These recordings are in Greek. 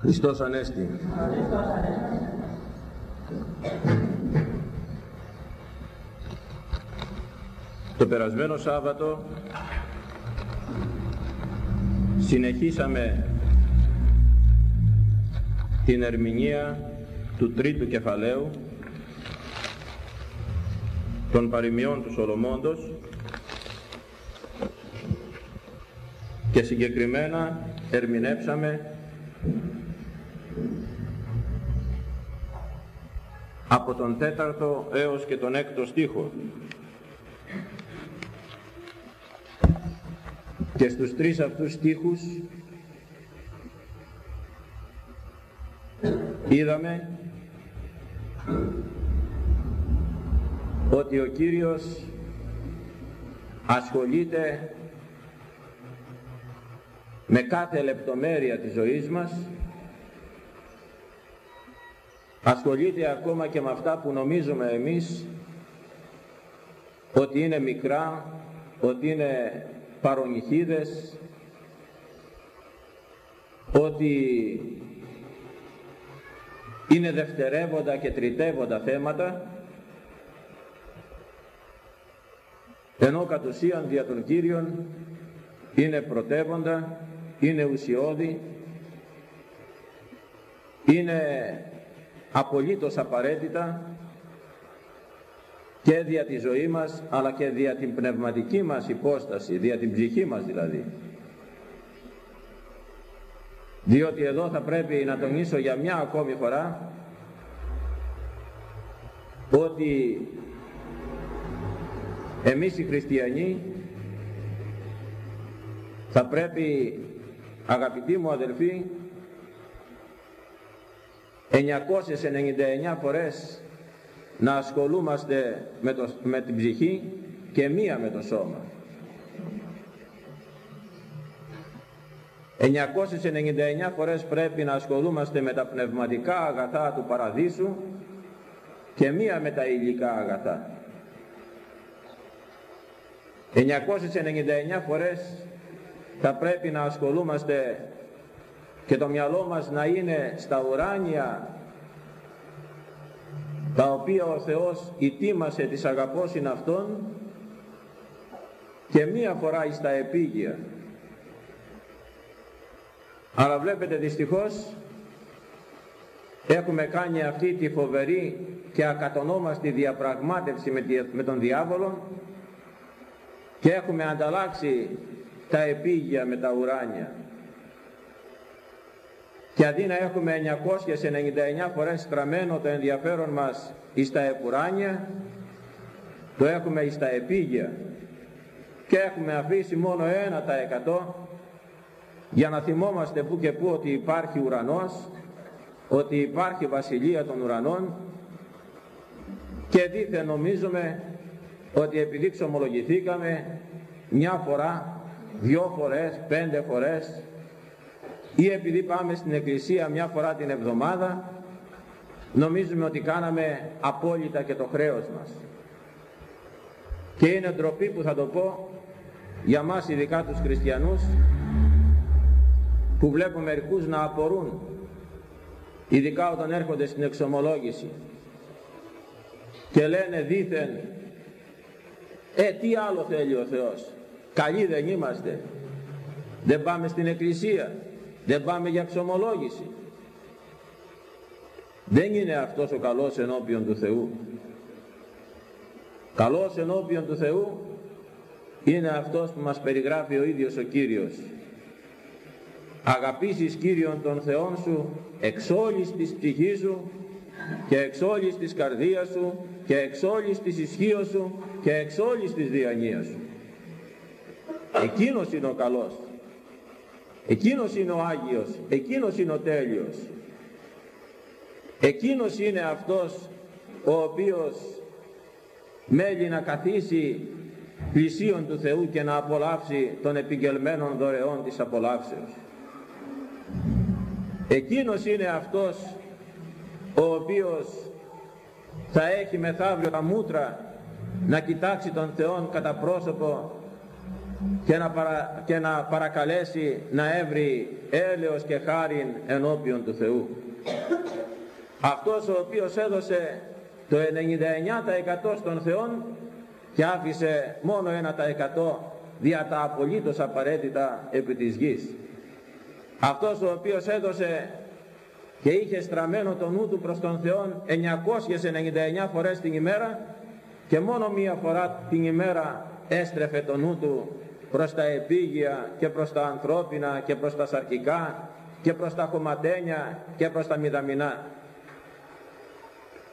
Χριστός Ανέστη. Το περασμένο Σάββατο συνεχίσαμε την ερμηνεία του τρίτου κεφαλαίου των παροιμιών του Σολομώντος και συγκεκριμένα ερμηνεύσαμε από τον τέταρτο έως και τον έκτο στίχο. Και στους τρεις αυτούς στίχους είδαμε ότι ο Κύριος ασχολείται με κάθε λεπτομέρεια της ζωής μας ασχολείται ακόμα και με αυτά που νομίζουμε εμείς ότι είναι μικρά, ότι είναι παρονυχίδες, ότι είναι δευτερεύοντα και τριτεύοντα θέματα ενώ κατ' ουσίαν δια των Κύριων είναι πρωτεύοντα, είναι ουσιώδη, είναι απολύτως απαραίτητα και δια της ζωής μας αλλά και δια την πνευματική μας υπόσταση, δια την ψυχή μας δηλαδή. Διότι εδώ θα πρέπει να τονίσω για μια ακόμη φορά ότι εμείς οι χριστιανοί θα πρέπει αγαπητοί μου αδελφοί 999 φορές να ασχολούμαστε με, το, με την ψυχή και μία με το σώμα. 999 φορές πρέπει να ασχολούμαστε με τα πνευματικά αγαθά του παραδείσου και μία με τα υλικά αγαθά. 999 φορές θα πρέπει να ασχολούμαστε και το μυαλό μας να είναι στα ουράνια τα οποία ο Θεός ητήμασε της αγαπώσιν Αυτόν και μία φορά εις τα επίγεια. Αλλά βλέπετε δυστυχώς έχουμε κάνει αυτή τη φοβερή και ακατονόμαστη διαπραγμάτευση με τον διάβολο και έχουμε ανταλλάξει τα επίγεια με τα ουράνια και αντί να έχουμε 999 φορές στραμμένο το ενδιαφέρον μας εις τα επουράνια το έχουμε εις τα επίγεια και έχουμε αφήσει μόνο 1% για να θυμόμαστε που και που ότι υπάρχει ουρανός ότι υπάρχει βασιλεία των ουρανών και δίθεν νομίζουμε ότι επειδή ξομολογηθήκαμε μια φορά, δυο φορές, πέντε φορές ή επειδή πάμε στην εκκλησία μια φορά την εβδομάδα νομίζουμε ότι κάναμε απόλυτα και το χρέος μας. Και είναι ντροπή που θα το πω για μας ειδικά τους χριστιανούς που βλέπω μερικούς να απορούν ειδικά όταν έρχονται στην εξομολόγηση και λένε δήθεν ε τι άλλο θέλει ο Θεός καλοί δεν είμαστε δεν πάμε στην εκκλησία δεν πάμε για ξομολόγηση δεν είναι αυτός ο καλός ενώπιον του Θεού. Καλός ενώπιον του Θεού είναι αυτός που μας περιγράφει ο ίδιος ο Κύριος. Αγαπήσεις Κύριον τον Θεόν σου εξ όλης της ψυχής σου και εξ όλης της καρδίας σου και εξ όλης της ισχύως σου και εξ όλης της διανοίας σου. Εκείνος είναι ο καλός Εκείνος είναι ο Άγιος, εκείνος είναι ο τέλειος. Εκείνος είναι αυτός ο οποίος μέλει να καθίσει πλησίον του Θεού και να απολαύσει των επικελμένων δωρεών της απολαύσεως. Εκείνος είναι αυτός ο οποίος θα έχει μεθαύριο τα μούτρα να κοιτάξει τον Θεόν κατά πρόσωπο και να, παρα, και να παρακαλέσει να έβρει έλεος και χάριν ενώπιον του Θεού. Αυτός ο οποίος έδωσε το 99% στον Θεό και άφησε μόνο 1% δια τα απολύτως απαραίτητα επί της γης. Αυτός ο οποίος έδωσε και είχε στραμμένο το νου του προς τον Θεό 999 φορές την ημέρα και μόνο μία φορά την ημέρα έστρεφε το νου του προς τα επίγεια και προς τα ανθρώπινα και προς τα σαρκικά και προς τα χωματένια και προς τα μηδαμινά.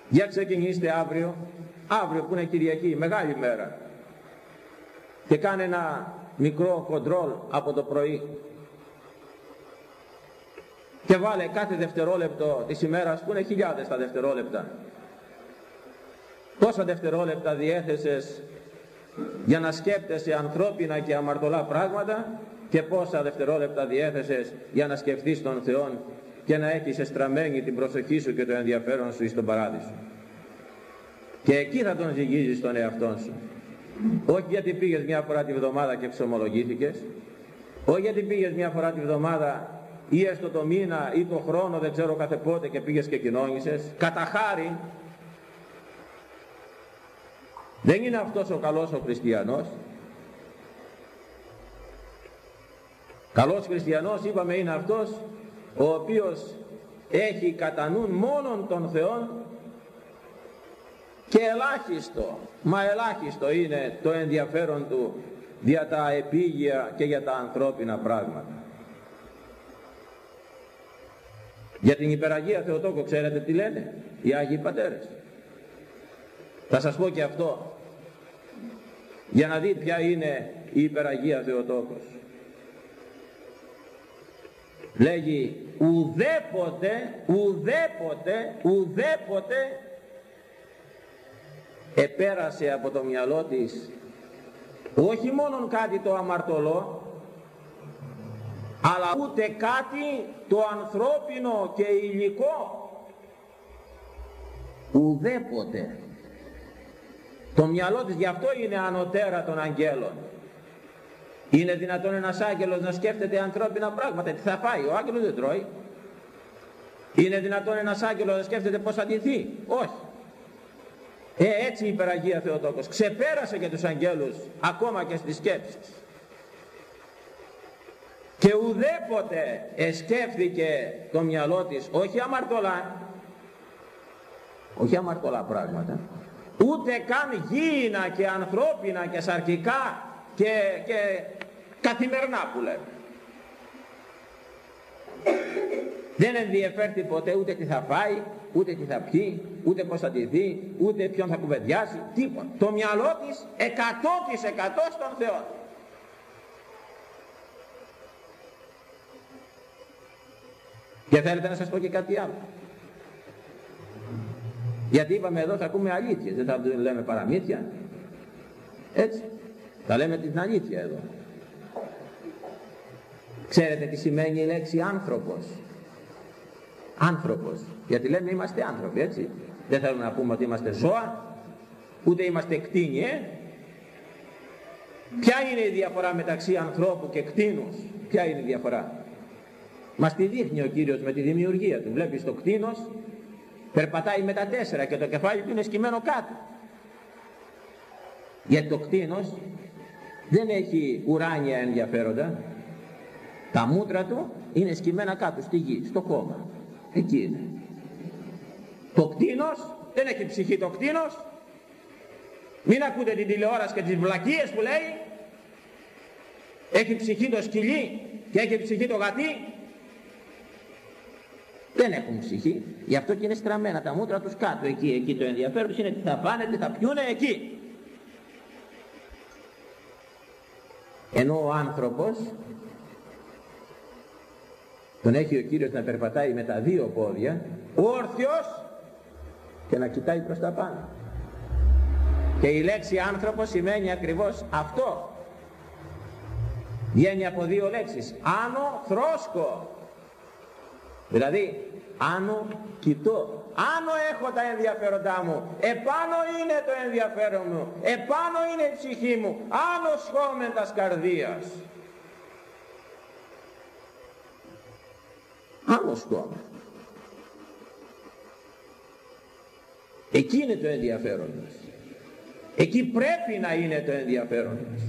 Για ξεκινήστε αύριο, αύριο που είναι Κυριακή, μεγάλη μέρα. Και κάνε ένα μικρό κοντρόλ από το πρωί. Και βάλε κάθε δευτερόλεπτο της ημέρας που είναι χιλιάδες τα δευτερόλεπτα. Πόσα δευτερόλεπτα διέθεσες για να σκέπτεσαι ανθρώπινα και αμαρτωλά πράγματα και πόσα δευτερόλεπτα διέθεσες για να σκεφτείς τον Θεό και να έχεις εστραμμένη την προσοχή σου και το ενδιαφέρον σου στον παράδεισο. Και εκεί θα τον ζυγίζεις τον εαυτό σου. Όχι γιατί πήγες μια φορά τη βδομάδα και ξομολογήθηκες, όχι γιατί πήγες μια φορά τη βδομάδα ή έστω το μήνα ή το χρόνο δεν ξέρω κάθε πότε και πήγες και κοινώνησες, κατά χάρη δεν είναι αυτός ο καλός ο χριστιανός. Καλός χριστιανός είπαμε είναι αυτός ο οποίος έχει κατά νου μόνον τον Θεό και ελάχιστο, μα ελάχιστο είναι το ενδιαφέρον του για τα επίγεια και για τα ανθρώπινα πράγματα. Για την υπεραγία Θεοτόκο ξέρετε τι λένε οι Άγιοι Πατέρες; Θα σας πω και αυτό για να δείτε ποια είναι η υπεραγία Θεοτόκος. Λέγει ουδέποτε, ουδέποτε, ουδέποτε επέρασε από το μυαλό της όχι μόνο κάτι το αμαρτωλό αλλά ούτε κάτι το ανθρώπινο και υλικό ουδέποτε το μυαλό της γι' αυτό είναι ανωτέρα των αγγέλων. Είναι δυνατόν ένας άγγελος να σκέφτεται ανθρώπινα πράγματα. Τι θα φάει, ο άγγελος δεν τρώει. Είναι δυνατόν ένας άγγελος να σκέφτεται πώς θα ντυθεί. Όχι. Ε, έτσι η υπεραγία Θεοτόκος ξεπέρασε και τους αγγέλους ακόμα και στις σκέψεις. Και ουδέποτε εσκέφθηκε το μυαλό της, όχι αμαρτωλά, όχι αμαρτωλά πράγματα, ούτε καν γήινα και ανθρώπινα και σαρκικά και, και καθημερινά που λέμε. Δεν ενδιαφέρει ποτέ ούτε τι θα φάει, ούτε τι θα πιει, ούτε πώς θα τη δει, ούτε ποιον θα κουβεντιάσει, τίποτα. Το μυαλό της 100% στον Θεό. Και θέλετε να σας πω και κάτι άλλο. Γιατί είπαμε εδώ θα ακούμε αλήθειες, δεν θα λέμε παραμύθια. Έτσι. Θα λέμε την αλήθεια εδώ. Ξέρετε τι σημαίνει η λέξη άνθρωπος. Άνθρωπος. Γιατί λέμε είμαστε άνθρωποι, έτσι. Δεν θέλουμε να πούμε ότι είμαστε ζώα, ούτε είμαστε κτίνοι, ε. Ποια είναι η διαφορά μεταξύ ανθρώπου και κτίνους; Ποια είναι η διαφορά; Μας τη δείχνει ο Κύριος με τη δημιουργία του. Βλέπεις το κτίνος περπατάει με τα τέσσερα και το κεφάλι του είναι σκυμμένο κάτω. Γιατί το κτίνος δεν έχει ουράνια ενδιαφέροντα. Τα μούτρα του είναι σκυμμένα κάτω στη γη, στο κόμμα εκεί είναι. Το κτίνος δεν έχει ψυχή το κτίνος μην ακούτε την τηλεόραση και τις βλακίες που λέει. Έχει ψυχή το σκυλί και έχει ψυχή το γατί δεν έχουν ψυχή, γι' αυτό και είναι στραμμένα τα μούτρα τους κάτω εκεί, εκεί το ενδιαφέρον είναι τι θα πάνε, τι θα πιούνε εκεί. Ενώ ο άνθρωπος τον έχει ο Κύριος να περπατάει με τα δύο πόδια, όρθιος και να κοιτάει προς τα πάνω. Και η λέξη άνθρωπος σημαίνει ακριβώς αυτό. Βγαίνει από δύο λέξεις. Άνω θρόσκο Δηλαδή, άνω κοιτώ, άνω έχω τα ενδιαφέροντά μου, επάνω είναι το ενδιαφέρον μου, επάνω είναι η ψυχή μου, άνω σχόμεντας καρδίας. άνω σχόμεν. Εκεί είναι το ενδιαφέρον μας. Εκεί πρέπει να είναι το ενδιαφέρον μας.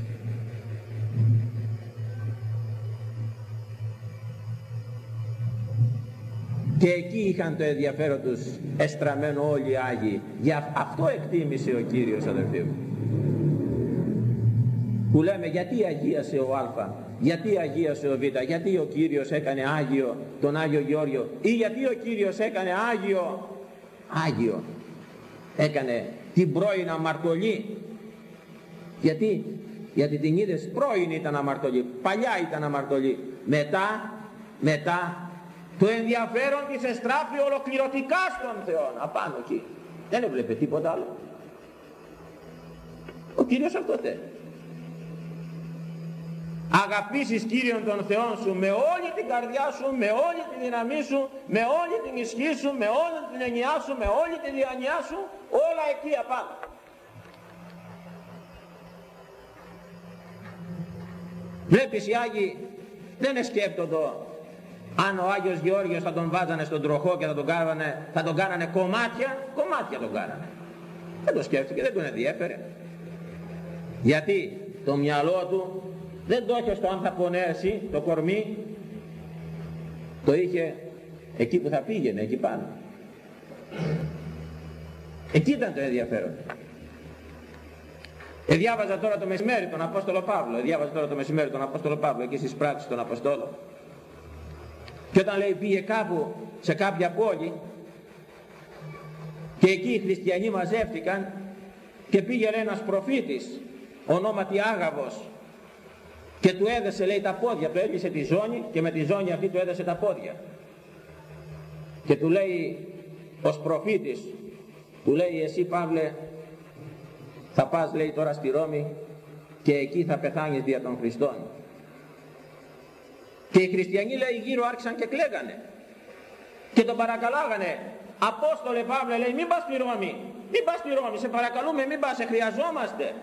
και εκεί είχαν το ενδιαφέρον τους εστραμμένο όλοι οι Άγιοι. Για αυτό εκτίμησε ο Κύριος αδελφοί μου. Που λέμε γιατί αγίασε ο Α γιατί αγίασε ο Β γιατί ο Κύριος έκανε Άγιο τον Άγιο Γεώργιο ή γιατί ο Κύριος έκανε Άγιο Άγιο. Έκανε την πρώην αμαρτωλή. Γιατί γιατί την είδες πρώην ήταν αμαρτωλή παλιά ήταν αμαρτωλή. Μετά μετά το ενδιαφέρον της εστράφει ολοκληρωτικά στον Θεό, απάνω εκεί. Δεν έβλεπε τίποτα άλλο. Ο Κύριος αυτό θέλει. Αγαπήσεις Κύριον τον Θεόν σου με όλη την καρδιά σου, με όλη τη δύναμή σου, με όλη την ισχύ σου, με όλη την ενιά σου, με όλη τη διανοιά σου, όλα εκεί απάνω. Βλέπεις οι Άγιοι δεν σκέπτονται αν ο Άγιος Γεώργιος θα τον βάζανε στον τροχό και θα τον κάνανε, θα τον κάνανε κομμάτια, κομμάτια τον κάνανε. Δεν το σκέφτηκε, δεν τον ενδιέφερε. Γιατί το μυαλό του δεν το είχε στο αν θα πονέσει το κορμί, το είχε εκεί που θα πήγαινε, εκεί πάνω. Εκεί ήταν το ενδιαφέρον. Εδιάβαζα τώρα το μεσημέρι τον Απόστολο Παύλο, εδιάβαζα τώρα το μεσημέρι τον Απόστολο Παύλο εκεί στις πράξεις των Αποστόλων. Και όταν λέει πήγε κάπου σε κάποια πόλη και εκεί οι χριστιανοί μαζεύτηκαν και πήγε ένας προφήτης ονόματι Άγαβος και του έδεσε λέει τα πόδια, του έκλεισε τη ζώνη και με τη ζώνη αυτή του έδεσε τα πόδια. Και του λέει ως προφήτης, του λέει εσύ Παύλε θα πας λέει τώρα στη Ρώμη και εκεί θα πεθάνεις δια των Χριστών. Και οι χριστιανοί λέει γύρω άρχισαν και κλαίγανε. Και τον παρακαλάγανε. Απόστολε Παύλε λέει μην πας στη Μην πας στη Σε παρακαλούμε μην πας. Σε χρειαζόμαστε.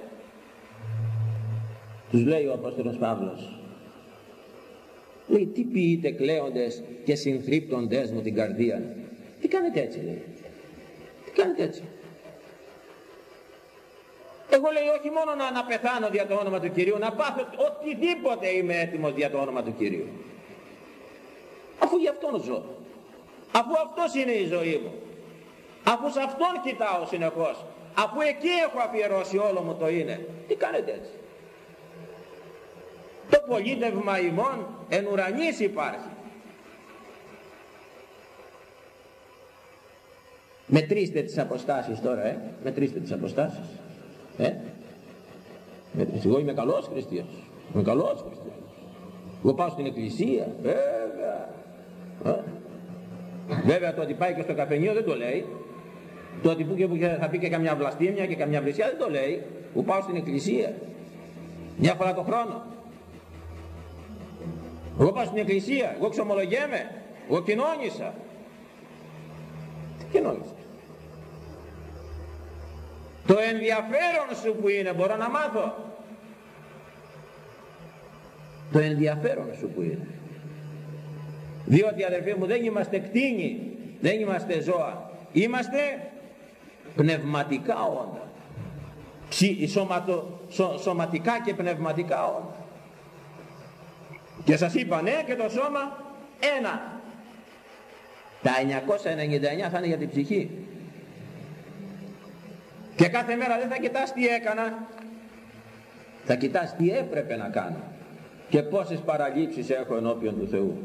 Τους λέει ο Απόστολος Παύλος. Λέει τι ποιείτε κλαίοντες και συνθρύπτοντες μου την καρδία. Τι κάνετε έτσι λέει. Τι κάνετε έτσι. Εγώ λέει όχι μόνο να, αναπεθανώ δια το όνομα του Κυρίου, να πάθω οτιδήποτε είμαι έτοιμος δια το όνομα του Κυρίου. Αφού γι' αυτόν ζω. Αφού αυτός είναι η ζωή μου. Αφού σε αυτόν κοιτάω συνεχώς. Αφού εκεί έχω αφιερώσει όλο μου το είναι. Τι κάνετε έτσι. Το πολίτευμα ημών εν ουρανής υπάρχει. Μετρήστε τις αποστάσεις τώρα, ε. Μετρήστε τις αποστάσεις. Ε? ε; Εγώ είμαι καλός χριστιανός. Είμαι καλός χριστιανός. Εγώ πάω στην εκκλησία. Βέβαια. Ε? Βέβαια το ότι πάει και στο καφενείο δεν το λέει. Το ότι που και θα πει και καμιά βλαστήμια και καμιά βλησιά δεν το λέει. Που πάω στην εκκλησία. Μια φορά το χρόνο. Εγώ πάω στην εκκλησία. Εγώ ξομολογέμαι. Εγώ κοινώνησα. Τι κοινώνησα; το ενδιαφέρον σου που είναι μπορώ να μάθω. Το ενδιαφέρον σου που είναι. Διότι αδερφοί μου δεν είμαστε κτίνοι δεν είμαστε ζώα. Είμαστε πνευματικά όντα. Σωματικά και πνευματικά όντα. Και σας είπα ναι και το σώμα ένα. Τα 999 θα είναι για την ψυχή. Και κάθε μέρα δεν θα κοιτάς τι έκανα. Θα κοιτάς τι έπρεπε να κάνω. Και πόσες παραλήψεις έχω ενώπιον του Θεού.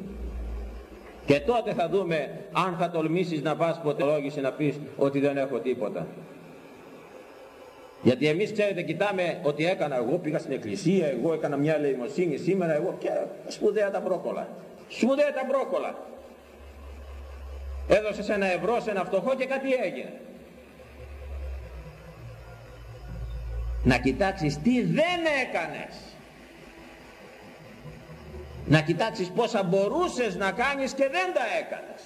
Και τότε θα δούμε αν θα τολμήσεις να πας ποτελόγηση να πεις ότι δεν έχω τίποτα. Γιατί εμείς ξέρετε κοιτάμε ότι έκανα εγώ, πήγα στην εκκλησία, εγώ έκανα μια ελεημοσύνη σήμερα, εγώ και σπουδαία τα μπρόκολα. Σπουδαία τα μπρόκολα. Έδωσες ένα ευρώ σε ένα φτωχό και κάτι έγινε. να κοιτάξεις τι δεν έκανες. Να κοιτάξεις πόσα μπορούσες να κάνεις και δεν τα έκανες.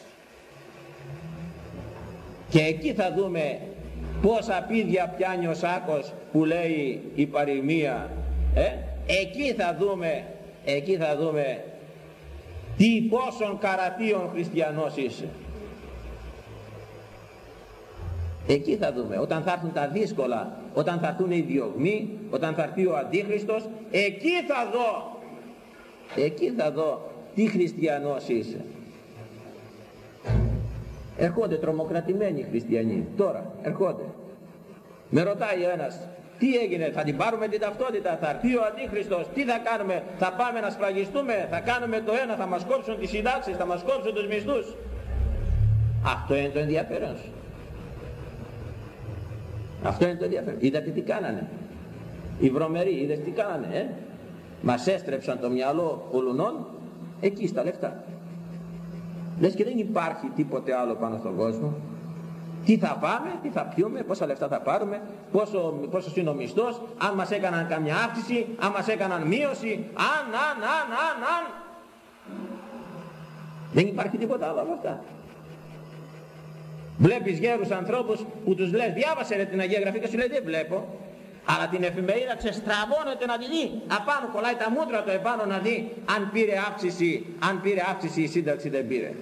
Και εκεί θα δούμε πόσα πίδια πιάνει ο Σάκος που λέει η παροιμία ε. εκεί θα δούμε εκεί θα δούμε τι πόσων καρατίων χριστιανός είσαι εκεί θα δούμε. Όταν θα έρθουν τα δύσκολα όταν θα έρθουν οι διωγμοί όταν θα έρθει ο Αντίχριστος εκεί θα δω. Εκεί θα δω τι χριστιανός είσαι. Ερχόνται τρομοκρατημένοι χριστιανοί. Τώρα ερχόνται. Με ρωτάει ένας τι έγινε, θα την πάρουμε την ταυτότητα, θα έρθει ο Αντίχριστος, τι θα κάνουμε, θα πάμε να σφραγιστούμε, θα κάνουμε το ένα, θα μας κόψουν τις συντάξεις, θα μας κόψουν τους μισθούς. Αυτό είναι το ενδιαφέρον σου. Αυτό είναι το ενδιαφέρον. Είδατε τι κάνανε. Οι βρωμεροί, είδες τι κάνανε, ε; Μας έστρεψαν το μυαλό ολουνών, εκεί στα λεφτά. Λες και δεν υπάρχει τίποτε άλλο πάνω στον κόσμο. Τι θα πάμε, τι θα πιούμε, πόσα λεφτά θα πάρουμε, πόσο, πόσος είναι ο μισθός, αν μας έκαναν καμιά αύξηση, αν μας έκαναν μείωση, αν, αν, αν, αν, αν. Δεν υπάρχει τίποτα άλλο από αυτά. Βλέπεις γέρους ανθρώπους που τους λες διάβασε ρε την Αγία Γραφή και σου λέει δεν βλέπω. Αλλά την εφημερίδα ξεστραβώνεται να τη δει. Απάνω κολλάει τα μούτρα του επάνω να δει αν πήρε αύξηση, αν πήρε αύξηση η σύνταξη δεν πήρε.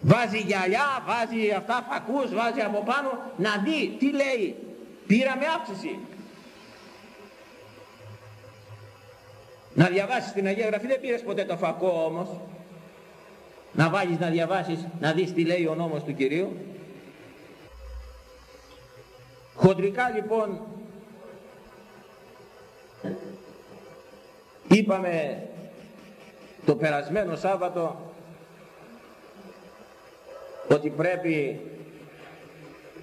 Βάζει γυαλιά, βάζει αυτά φακούς, βάζει από πάνω να δει τι λέει. Πήραμε αύξηση. Να διαβάσεις την Αγία Γραφή δεν πήρες ποτέ το φακό όμως. Να βάλεις να διαβάσεις, να δεις τι λέει ο νόμος του Κυρίου. Χοντρικά λοιπόν είπαμε το περασμένο Σάββατο ότι πρέπει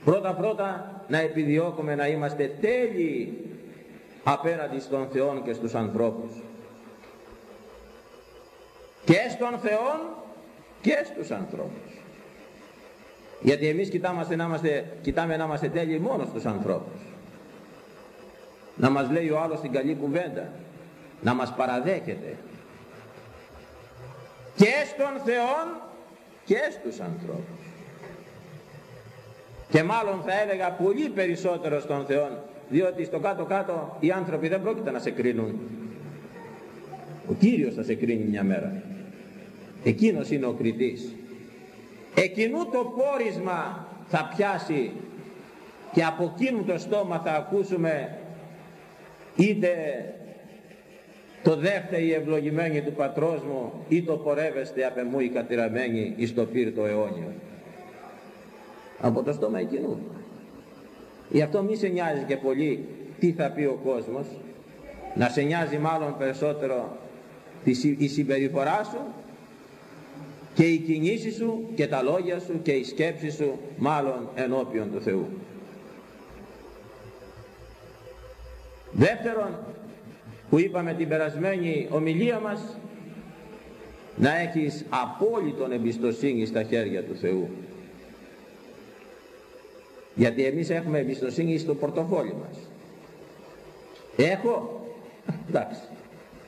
πρώτα πρώτα να επιδιώκουμε να είμαστε τέλειοι απέναντι στον Θεό και στους ανθρώπους και στον Θεό και στους ανθρώπους. Γιατί εμείς κοιτάμε να είμαστε, κοιτάμε να είμαστε τέλειοι μόνο στους ανθρώπους. Να μας λέει ο άλλος την καλή κουβέντα. Να μας παραδέχεται. Και στον Θεό και στους ανθρώπους. Και μάλλον θα έλεγα πολύ περισσότερο στον Θεό διότι στο κάτω κάτω οι άνθρωποι δεν πρόκειται να σε κρίνουν. Ο Κύριος θα σε κρίνει μια μέρα εκείνος είναι ο κριτής. Εκείνου το πόρισμα θα πιάσει και από εκείνου το στόμα θα ακούσουμε είτε το δέχτε η ευλογημένη του πατρός μου ή το πορεύεστε απ' εμού η κατηραμένη εις το πύρτο αιώνιο. Από το στόμα εκείνου. Γι' αυτό μη σε νοιάζει και πολύ τι θα πει ο κόσμος. Να σε νοιάζει μάλλον περισσότερο η συμπεριφορά σου και η κινήση σου και τα λόγια σου και η σκέψη σου μάλλον ενώπιον του Θεού. Δεύτερον, που είπαμε την περασμένη ομιλία μας, να έχεις απόλυτον εμπιστοσύνη στα χέρια του Θεού. Γιατί εμείς έχουμε εμπιστοσύνη στο πορτοφόλι μας. Έχω, εντάξει,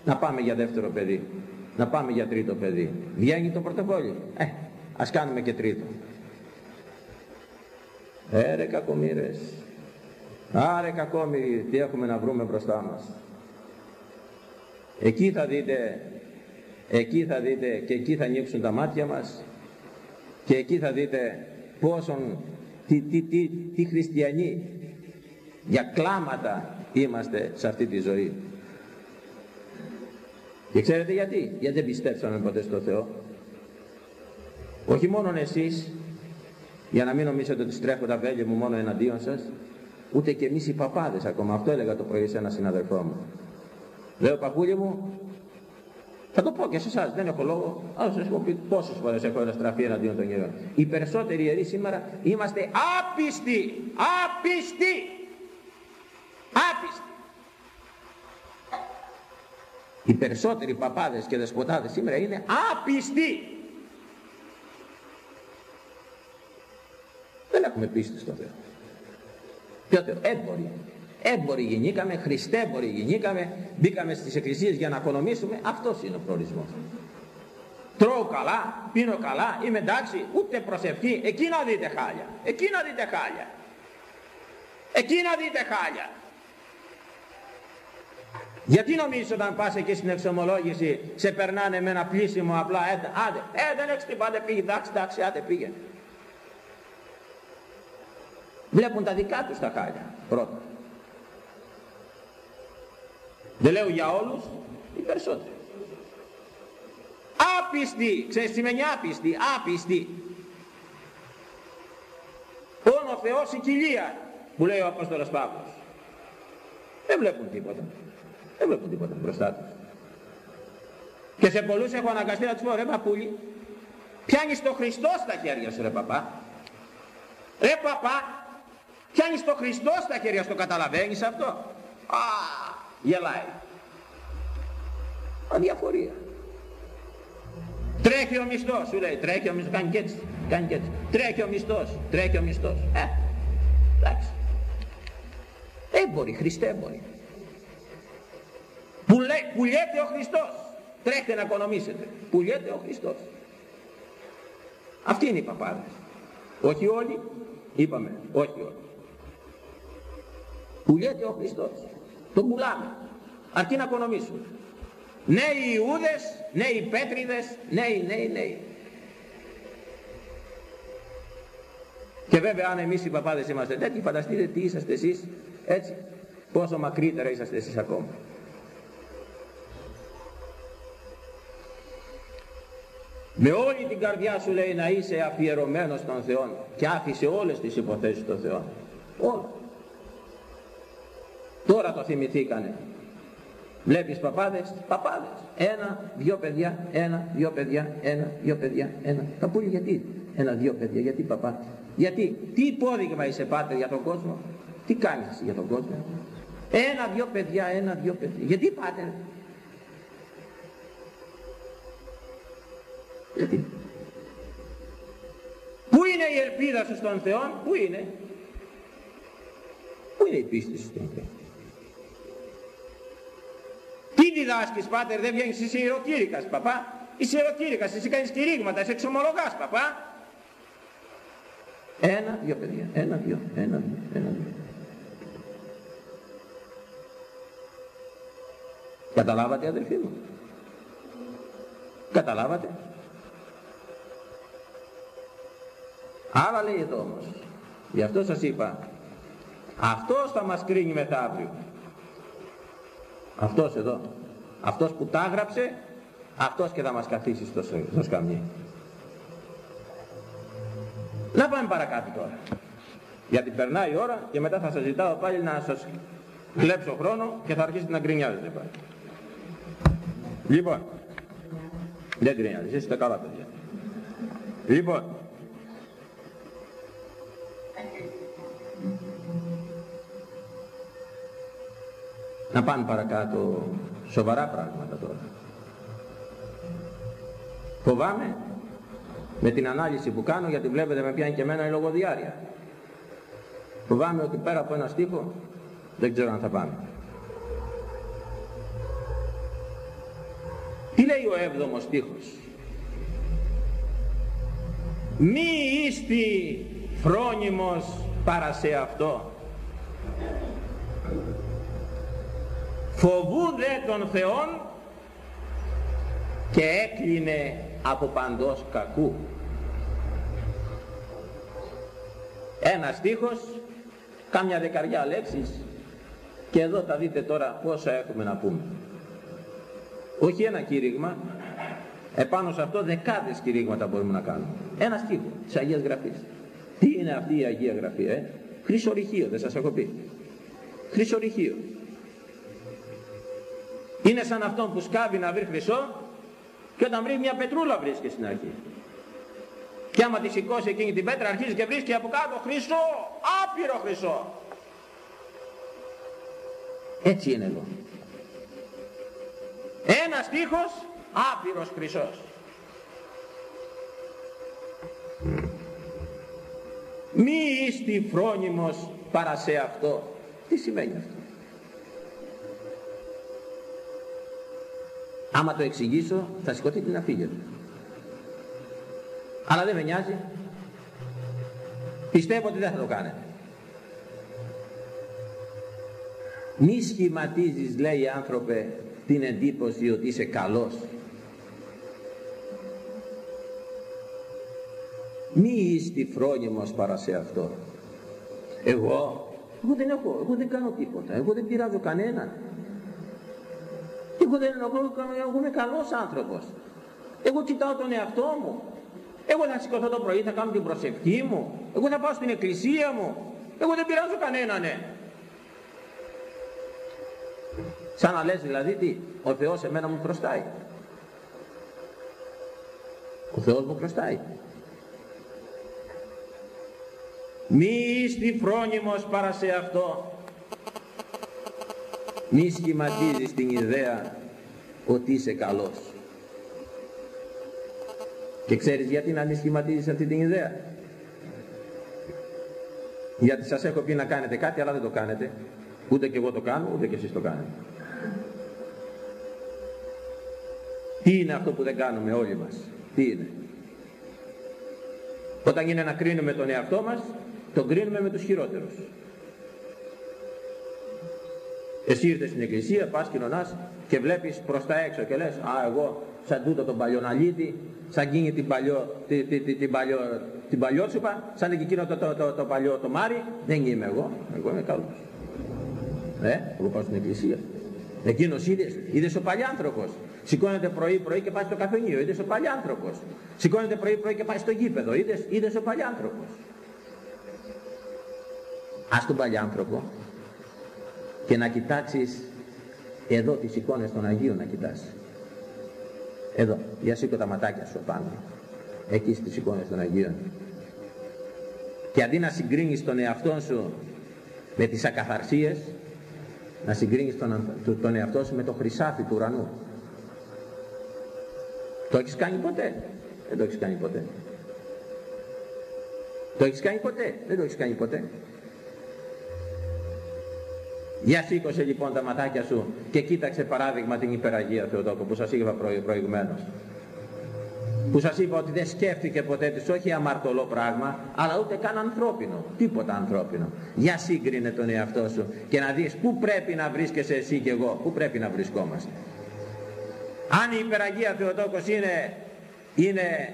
να πάμε για δεύτερο παιδί να πάμε για τρίτο παιδί. Βγαίνει το πορτοφόλι. Ε, ας κάνουμε και τρίτο. Έρε κακομύρες. Άρε κακόμοιροι, τι έχουμε να βρούμε μπροστά μας. Εκεί θα δείτε, εκεί θα δείτε και εκεί θα ανοίξουν τα μάτια μας και εκεί θα δείτε πόσον, τι, τι, τι, τι χριστιανοί για κλάματα είμαστε σε αυτή τη ζωή. Και ξέρετε γιατί, γιατί δεν πιστέψαμε ποτέ στο Θεό. Όχι μόνο εσείς, για να μην νομίζετε ότι στρέφω τα βέλη μου μόνο εναντίον σας, ούτε και εμείς οι παπάδες ακόμα. Αυτό έλεγα το πρωί σε ένα συναδελφό μου. Λέω παππούλη μου, θα το πω και σε εσάς, δεν έχω λόγο, αλλά σας έχω πει πόσες φορές έχω αναστραφεί εναντίον των ιερών. Οι περισσότεροι ιεροί σήμερα είμαστε άπιστοι, άπιστοι, άπιστοι. Οι περισσότεροι παπάδες και δεσποτάδες σήμερα είναι άπιστοι. Δεν έχουμε πίστη στο Θεό. Ποιο Θεό, έμποροι. έμποροι γεννήκαμε, χριστέμποροι γεννήκαμε, μπήκαμε στις εκκλησίες για να οικονομήσουμε, αυτός είναι ο προορισμός. Τρώω καλά, πίνω καλά, είμαι εντάξει, ούτε προσευχή, εκεί να δείτε χάλια, εκεί να δείτε χάλια. Εκεί να δείτε χάλια. Γιατί νομίζεις όταν πας εκεί στην εξομολόγηση σε περνάνε με ένα πλήσιμο απλά ε, άντε, ε δεν έχεις τίποτα, άντε πήγε, εντάξει, εντάξει, άντε πήγε. Βλέπουν τα δικά τους τα χάλια πρώτα. Δεν λέω για όλους, οι περισσότεροι. Άπιστη, ξέρεις τι σημαίνει άπιστη, άπιστη. Όν ο Θεός η κοιλία, που λέει ο Απόστολος Παύλος. Δεν βλέπουν τίποτα. Δεν βλέπουν τίποτα μπροστά τους. Και σε πολλούς έχω αναγκαστεί να τους πω, ρε παππούλη, πιάνεις το Χριστό στα χέρια σου ρε παπά. Ρε παπά, πιάνεις το Χριστό στα χέρια σου, το καταλαβαίνεις αυτό; Α, γελάει. Αδιαφορία. Τρέχει ο μισθός, σου λέει, τρέχει ο μισθός, κάνει και έτσι, κάνει και έτσι. Τρέχει ο μισθός, τρέχει ο μισθός. Ε, εντάξει. Έμποροι, χριστέμποροι. Πουλέ, πουλιέται ο Χριστός. Τρέχτε να οικονομήσετε. Πουλιέται ο Χριστός. Αυτοί είναι οι παπάδες. Όχι όλοι, είπαμε, όχι όλοι. Πουλιέται ο Χριστός. Τον πουλάμε. Αρκεί να οικονομήσουμε. Νέοι Ιούδες, νέοι Πέτριδες, νέοι, νέοι, νέοι. Και βέβαια αν εμείς οι παπάδες είμαστε τέτοιοι, φανταστείτε τι είσαστε εσείς, έτσι, πόσο μακρύτερα είσαστε εσείς ακόμα. Με όλη την καρδιά σου λέει να είσαι αφιερωμένος στον Θεό και άφησε όλες τις υποθέσεις του Θεού. Όλα. Τώρα το θυμηθήκανε. Βλέπεις παπάδες, παπάδες. Ένα, δυο παιδιά, ένα, δυο παιδιά, ένα, δυο παιδιά, ένα. Θα πούνε γιατί; Ένα, δυο παιδιά, γιατί παπά; Γιατί, τι υπόδειγμα είσαι πάτερ για τον κόσμο; Τι κάνεις για τον κόσμο; Ένα, δυο παιδιά, ένα, δυο παιδιά. Γιατί πάτερ; Πού είναι η ελπίδα σου στον Θεό, πού είναι; Πού είναι η πίστη σου στον Θεό; Τι διδάσκεις πάτερ, δεν βγαίνεις είσαι ιεροκήρυκας παπά. Είσαι ιεροκήρυκας, εσύ κάνεις κηρύγματα, είσαι εξομολογάς παπά. Ένα, δύο παιδιά, ένα, δύο, ένα, δύο, ένα, δύο. Καταλάβατε αδελφοί μου; Καταλάβατε; Άρα λέει εδώ όμως, γι' αυτό σας είπα, αυτός θα μας κρίνει μετά αύριο. Αυτός εδώ, αυτός που τα έγραψε, αυτός και θα μας καθίσει στο, στο σκαμνί. Να πάμε παρακάτω τώρα. Γιατί περνάει η ώρα και μετά θα σας ζητάω πάλι να σας κλέψω χρόνο και θα αρχίσετε να γκρινιάζετε πάλι. Λοιπόν, δεν γκρινιάζετε, είστε καλά παιδιά. Λοιπόν, να πάνε παρακάτω σοβαρά πράγματα τώρα. Φοβάμαι με την ανάλυση που κάνω γιατί βλέπετε με πιάνει και εμένα η λογοδιάρεια. Φοβάμαι ότι πέρα από ένα στίχο δεν ξέρω αν θα πάμε. Τι λέει ο έβδομος στίχος; Μη ήστι φρόνιμος παρά σε αυτό φοβούδε τον Θεόν και έκλεινε από παντός κακού. Ένα στίχος, κάμια δεκαριά λέξεις και εδώ θα δείτε τώρα πόσα έχουμε να πούμε. Όχι ένα κήρυγμα, επάνω σε αυτό δεκάδες κηρύγματα μπορούμε να κάνουμε. Ένα στίχο της Αγίας Γραφής. Τι είναι αυτή η Αγία Γραφή, ε; Χρυσορυχείο, δεν σας έχω πει. Χρυσορυχείο. Είναι σαν αυτόν που σκάβει να βρει χρυσό και όταν βρει μια πετρούλα βρίσκει στην αρχή. Και άμα τη σηκώσει εκείνη την πέτρα αρχίζει και βρίσκει από κάτω χρυσό, άπειρο χρυσό. Έτσι είναι εδώ. Ένας στίχος, άπειρος χρυσός. Μη είστε φρόνιμος παρά σε αυτό. Τι σημαίνει αυτό; Άμα το εξηγήσω θα σηκωθείτε να φύγετε. Αλλά δεν με νοιάζει. Πιστεύω ότι δεν θα το κάνετε. Μη σχηματίζεις λέει άνθρωπε την εντύπωση ότι είσαι καλός. Μη είσαι φρόνιμος παρά σε αυτό. Εγώ, εγώ δεν έχω, εγώ δεν κάνω τίποτα, εγώ δεν πειράζω κανέναν. Εγώ δεν εγώ, εγώ είμαι καλός άνθρωπος. Εγώ κοιτάω τον εαυτό μου. Εγώ θα σηκωθώ το πρωί, θα κάνω την προσευχή μου. Εγώ θα πάω στην εκκλησία μου. Εγώ δεν πειράζω κανέναν. Ναι. Σαν να λες δηλαδή τι, ο Θεός εμένα μου χρωστάει. Ο Θεός μου χρωστάει. Μη είστε φρόνιμος παρά σε αυτό. Μη σχηματίζεις την ιδέα ότι είσαι καλός. Και ξέρεις γιατί να μη σχηματίζεις αυτή την ιδέα; Γιατί σας έχω πει να κάνετε κάτι αλλά δεν το κάνετε. Ούτε και εγώ το κάνω, ούτε και εσείς το κάνετε. Τι είναι αυτό που δεν κάνουμε όλοι μας; Τι είναι; Όταν είναι να κρίνουμε τον εαυτό μας, τον κρίνουμε με τους χειρότερους. Εσύ ήρθες στην εκκλησία, πας κοινωνάς και βλέπεις προς τα έξω και λες «Α, εγώ σαν τούτο τον παλιοναλίτη, σαν εκείνη την, παλιό, την, την, την, παλιό, την παλιότσουπα, σαν εκείνο το, το, το, το, παλιό το μάρι, δεν είμαι εγώ, εγώ είμαι καλός». Ε, εγώ πάω στην εκκλησία. Εκείνος είδες, είδες ο παλιάνθρωπος. Σηκώνεται πρωί πρωί και πάει στο καφενείο, είδες ο παλιάνθρωπος. Σηκώνεται πρωί πρωί και πάει στο γήπεδο, είδες, είδες ο παλιάνθρωπος. Ας τον παλιάνθρωπο και να κοιτάξεις εδώ τις εικόνες των Αγίων να κοιτάς. Εδώ, για σήκω τα ματάκια σου πάνω. Εκεί στις εικόνες των Αγίων. Και αντί να συγκρίνεις τον εαυτό σου με τις ακαθαρσίες, να συγκρίνεις τον, τον εαυτό σου με το χρυσάφι του ουρανού. Το έχεις κάνει ποτέ; Δεν το έχεις κάνει ποτέ. Το έχεις κάνει ποτέ; Δεν το έχεις κάνει ποτέ. Για σήκωσε λοιπόν τα ματάκια σου και κοίταξε παράδειγμα την υπεραγία Θεοτόκο που σας είπα προ, προηγουμένως. Που σας είπα ότι δεν σκέφτηκε ποτέ της όχι αμαρτωλό πράγμα αλλά ούτε καν ανθρώπινο. Τίποτα ανθρώπινο. Για σύγκρινε τον εαυτό σου και να δεις πού πρέπει να βρίσκεσαι εσύ και εγώ. Πού πρέπει να βρισκόμαστε. Αν η υπεραγία Θεοτόκος είναι, είναι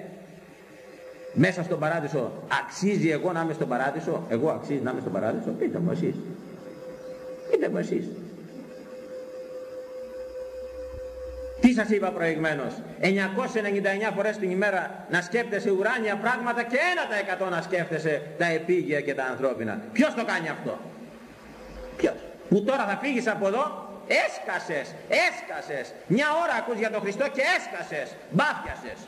μέσα στον παράδεισο αξίζει εγώ να είμαι στον παράδεισο; Εγώ αξίζει να είμαι στον παράδεισο; Πείτε μου εσείς Πείτε μου εσείς. Τι σας είπα προηγμένως, 999 φορές την ημέρα να σκέφτεσαι ουράνια πράγματα και 1% να σκέφτεσαι τα επίγεια και τα ανθρώπινα. Ποιος το κάνει αυτό; Ποιος; Που τώρα θα φύγεις από εδώ, έσκασες, έσκασες. Μια ώρα ακούς για τον Χριστό και έσκασες, μπάφιασες.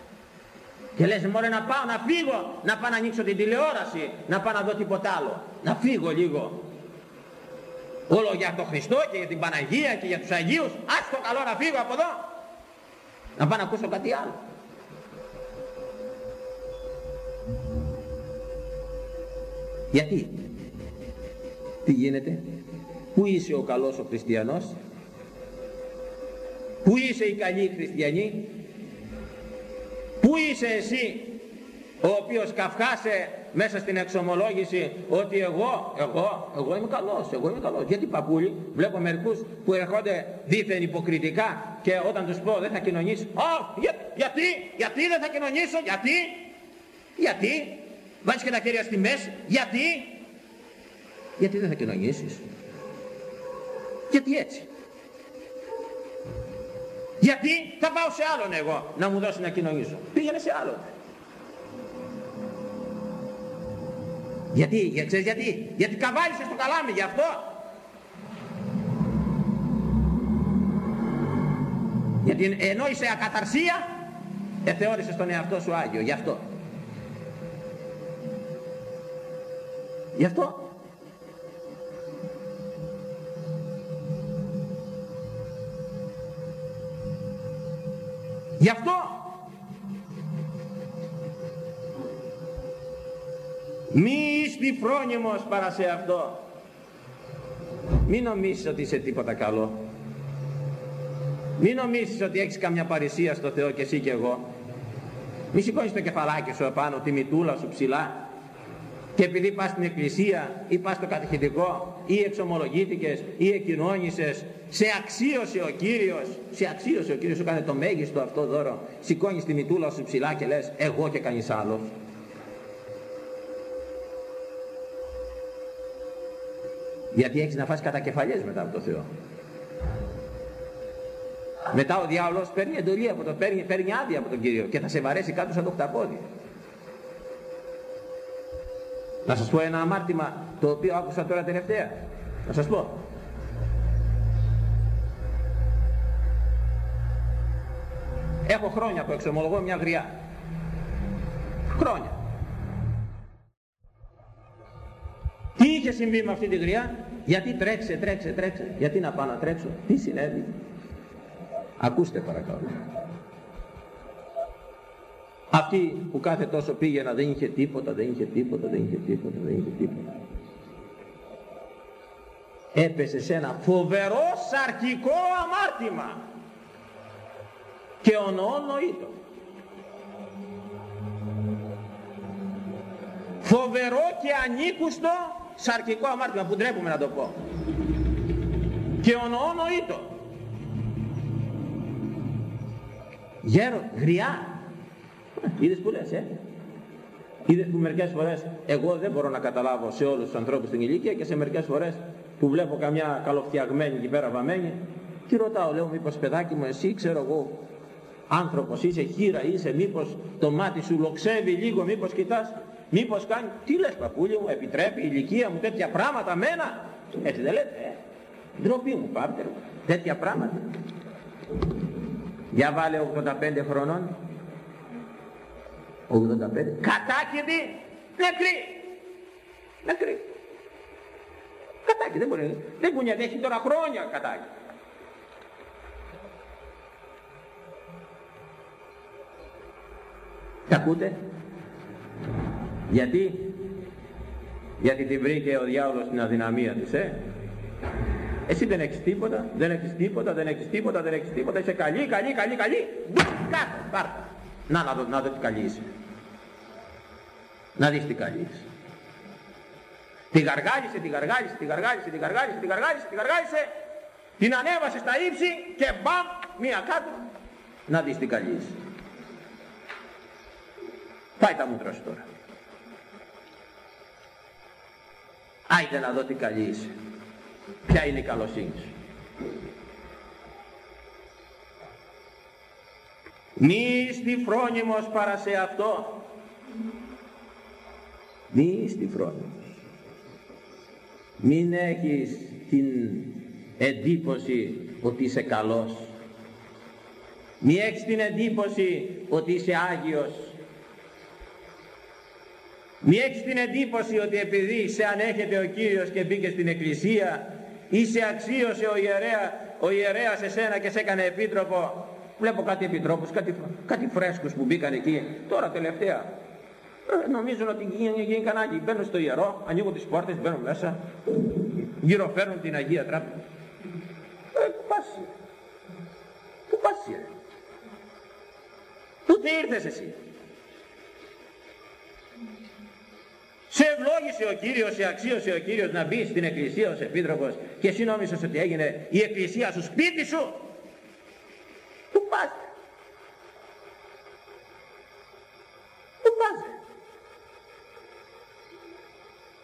Και λες μωρέ να πάω να φύγω, να πάω να ανοίξω την τηλεόραση, να πάω να δω τίποτα άλλο. Να φύγω λίγο όλο για τον Χριστό και για την Παναγία και για τους Αγίους. Ας το καλό να φύγω από εδώ. Να πάω να ακούσω κάτι άλλο. Γιατί; Τι γίνεται; Πού είσαι ο καλός ο χριστιανός; Πού είσαι η καλή χριστιανή πού είσαι εσύ ο οποίος καυχάσε μέσα στην εξομολόγηση ότι εγώ, εγώ, εγώ είμαι καλός, εγώ είμαι καλός. Γιατί παππούλοι, βλέπω μερικούς που ερχόνται δίθεν υποκριτικά και όταν τους πω δεν θα κοινωνήσω, Α, για, γιατί, γιατί δεν θα κοινωνήσω, γιατί, γιατί, βάζεις και τα χέρια στη μέση, γιατί, γιατί δεν θα κοινωνήσεις. Γιατί έτσι. Γιατί θα πάω σε άλλον εγώ να μου δώσει να κοινωνήσω. Πήγαινε σε άλλον. Γιατί, για, ξέρεις γιατί, γιατί καβάλισες στο καλάμι γι' αυτό. Γιατί ενώ είσαι ακαταρσία, εθεώρησες τον εαυτό σου Άγιο, γι' αυτό. Γι' αυτό. Γι' αυτό Μη είστε φρόνιμος παρά σε αυτό. μην νομίζεις ότι είσαι τίποτα καλό. Μην νομίζεις ότι έχεις καμιά παρησία στο Θεό και εσύ και εγώ. Μη σηκώνεις το κεφαλάκι σου επάνω τη μητούλα σου ψηλά. Και επειδή πας στην εκκλησία ή πας στο κατηχητικό ή εξομολογήθηκες ή εκοινώνησες σε αξίωσε ο Κύριος. Σε αξίωσε ο Κύριος σου κάνει το μέγιστο αυτό δώρο. Σηκώνεις τη μητούλα σου ψηλά και λες εγώ και κανείς άλλος γιατί έχεις να φας κατακεφαλιές μετά από το Θεό. Μετά ο διάολος παίρνει εντολή από το παίρνει, παίρνει άδεια από τον Κύριο και θα σε βαρέσει κάτω σαν το χταπόδι να σας πω ένα αμάρτημα το οποίο άκουσα τώρα τελευταία. Να σας πω. Έχω χρόνια που εξομολογώ μια γριά. Χρόνια. Τι είχε συμβεί με αυτή τη γριά; Γιατί τρέξε τρέξε τρέξε γιατί να πάω να τρέξω; Τι συνέβη; Ακούστε παρακαλώ αυτή που κάθε τόσο πήγαινα δεν είχε τίποτα, δεν είχε τίποτα, δεν είχε τίποτα, δεν είχε τίποτα. Έπεσε σε ένα φοβερό σαρκικό αμάρτημα και ο νοήτο. Φοβερό και ανήκουστο σαρκικό αμάρτημα που ντρέπουμε να το πω. Και ο νοήτο. Γέρο, γριά, Είδες που λες, ε; Είδες που μερικές φορές εγώ δεν μπορώ να καταλάβω σε όλους τους ανθρώπους στην ηλικία και σε μερικές φορές που βλέπω καμιά καλοφτιαγμένη εκεί πέρα βαμμένη και ρωτάω, λέω μήπως παιδάκι μου εσύ ξέρω εγώ άνθρωπος είσαι, χείρα είσαι, μήπως το μάτι σου λοξεύει λίγο, μήπως κοιτάς, μήπως κάνει, τι λες παππούλιο μου, επιτρέπει η ηλικία μου τέτοια πράγματα μένα, έτσι δεν λέτε, ε. ντροπή μου πάρτε, τέτοια πράγματα. Για βάλε 85 χρονών, 85 κατάκηδη νεκρή. Νεκρή. Κατάκηδη δεν μπορεί δεν κουνιάται έχει τώρα χρόνια κατάκηδη τα ακούτε; Γιατί; Γιατί την βρήκε ο διάολος στην αδυναμία της ε εσύ δεν έχεις τίποτα, δεν έχεις τίποτα, δεν έχεις τίποτα, δεν έχεις τίποτα, είσαι καλή, καλή, καλή, καλή, κάτω, πάρτα. Να, να δω, να δω τι καλή είσαι. Να δεις τι καλή είσαι. Τη γαργάλισε, τη γαργάλισε, τη γαργάλισε, τη γαργάλισε, τη γαργάλισε, τη γαργάλισε, την ανέβασε στα ύψη και μπαμ, μία κάτω, να δεις τι καλή είσαι. Πάει τα μούτρα σου τώρα. Άιτε να δω τι καλή είσαι. Ποια είναι η καλοσύνη σου. Μη στη φρόνιμος παρά σε αυτό. Μη στη φρόνιμος. Μην έχεις την εντύπωση ότι είσαι καλός. Μη έχεις την εντύπωση ότι είσαι Άγιος. Μη έχεις την εντύπωση ότι επειδή σε ανέχεται ο Κύριος και μπήκες στην εκκλησία ή σε αξίωσε ο, ιερέα, ο ιερέας εσένα και σε έκανε επίτροπο Βλέπω κάτι επιτρόπους, κάτι, κάτι φρέσκους που μπήκαν εκεί, τώρα τελευταία. Ε, νομίζουν ότι γίνει, γίνει κανάκι. Μπαίνουν στο ιερό, ανοίγουν τις πόρτες, μπαίνουν μέσα, γυροφέρνουν την Αγία Τράπεζα. Ε, πού πας, πού πας εσύ, Πού τι ήρθες εσύ; Σε ευλόγησε ο Κύριος, σε αξίωσε ο Κύριος να μπει στην εκκλησία ως επίτροπος και εσύ νόμισες ότι έγινε η εκκλησία σου σπίτι σου. Πού πας; Πού πας.